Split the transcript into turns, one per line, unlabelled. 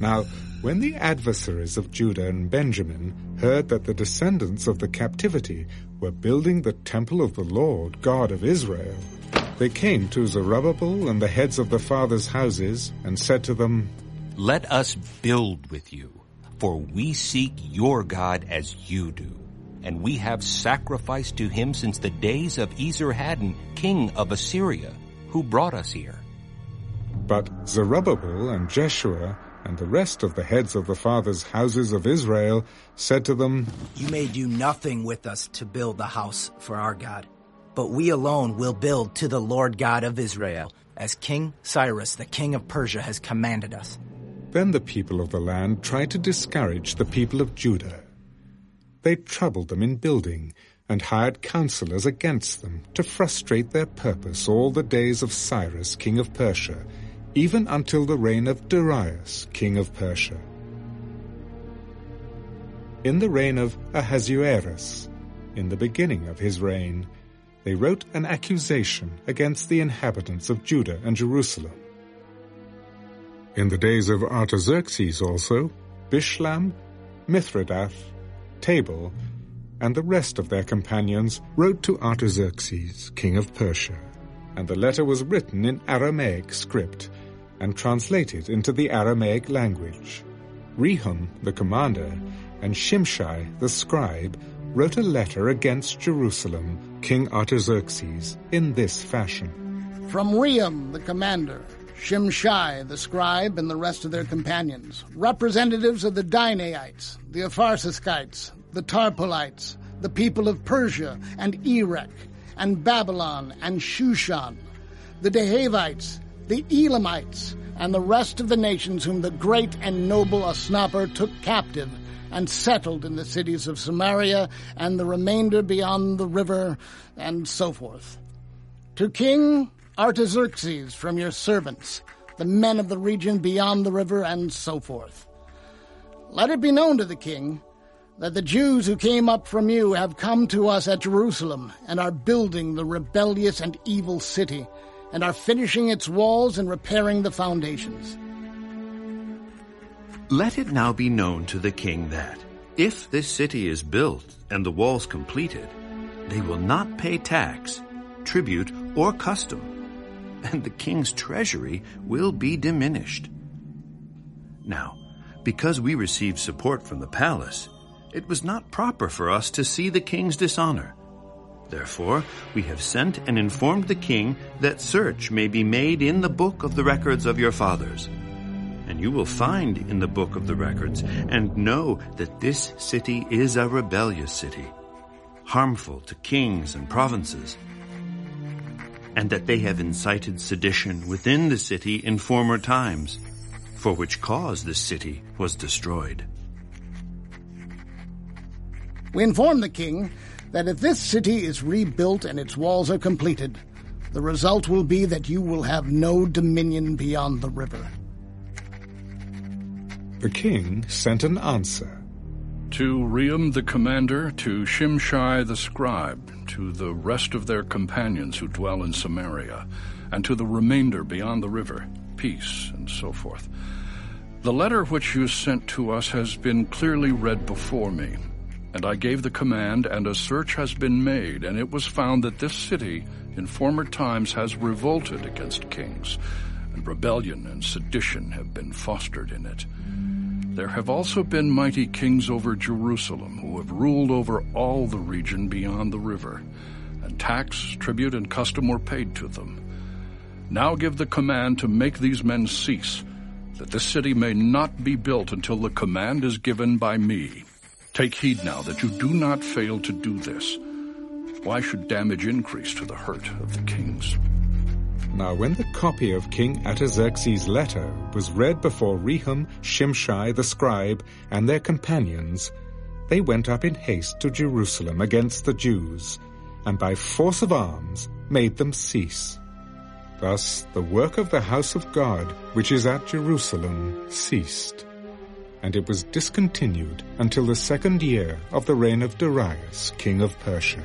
Now, when the adversaries of Judah and Benjamin heard that the descendants of the captivity were building the temple of the Lord, God of Israel, they came to Zerubbabel and the heads of the fathers' houses and said to them,
Let us build with you, for we seek your God as you do. And we have sacrificed to him since the days of Esarhaddon, king of Assyria, who brought us here.
But Zerubbabel and Jeshua and the rest of the heads of the fathers' houses of Israel said to them,
You may do nothing with us to build the house for our God, but we alone will build to the Lord God of Israel, as King Cyrus, the king of Persia, has commanded us.
Then the people of the land tried to discourage the people of Judah. They troubled them in building and hired counselors against them to frustrate their purpose all the days of Cyrus, king of Persia, even until the reign of Darius, king of Persia. In the reign of Ahasuerus, in the beginning of his reign, they wrote an accusation against the inhabitants of Judah and Jerusalem. In the days of Artaxerxes also, Bishlam, Mithredath, Tabel, and the rest of their companions wrote to Artaxerxes, king of Persia, and the letter was written in Aramaic script and translated into the Aramaic language. Rehum, the commander, and Shimshai, the scribe, wrote a letter against Jerusalem, King Artaxerxes, in this fashion.
From Rehum, the commander, Shimshai, the scribe, and the rest of their companions, representatives of the Dinaites, the Apharsathchites, the Tarpelites, the people of Persia and Erech, and Babylon and Shushan, the Dehavites, the Elamites, and the rest of the nations whom the great and noble Osnapper took captive and settled in the cities of Samaria and the remainder beyond the river, and so forth. To King Artaxerxes from your servants, the men of the region beyond the river, and so forth. Let it be known to the king that the Jews who came up from you have come to us at Jerusalem and are building the rebellious and evil city, and are finishing its walls and repairing the foundations.
Let it now be known to the king that, if this city is built and the walls completed, they will not pay tax, tribute, or custom, and the king's treasury will be diminished. Now, because we received support from the palace, it was not proper for us to see the king's dishonor. Therefore, we have sent and informed the king that search may be made in the book of the records of your fathers. And you will find in the book of the records and know that this city is a rebellious city, harmful to kings and provinces, and that they have incited sedition within the city in former times, for which cause this city was destroyed.
We inform the king that if this city is rebuilt and its walls are completed, the result will be that you will have no dominion beyond the river.
The king sent an answer.
To Rehum the commander, to Shimshai the scribe, to the rest of their companions who dwell in Samaria, and to the remainder beyond the river, peace, and so forth. The letter which you sent to us has been clearly read before me, and I gave the command, and a search has been made, and it was found that this city in former times has revolted against kings, and rebellion and sedition have been fostered in it. There have also been mighty kings over Jerusalem, who have ruled over all the region beyond the river, and tax, tribute, and custom were paid to them. Now give the command to make these men cease, that this city may not be built until the command is given by me. Take heed now that you do not fail to do this. Why should damage increase to the hurt of the kings?
Now when the copy of King Artaxerxes' letter was read before Rehum, Shimshai the scribe, and their companions, they went up in haste to Jerusalem against the Jews, and by force of arms made them cease. Thus the work of the house of God, which is at Jerusalem, ceased and it was discontinued until the second year of the reign of Darius, king of Persia.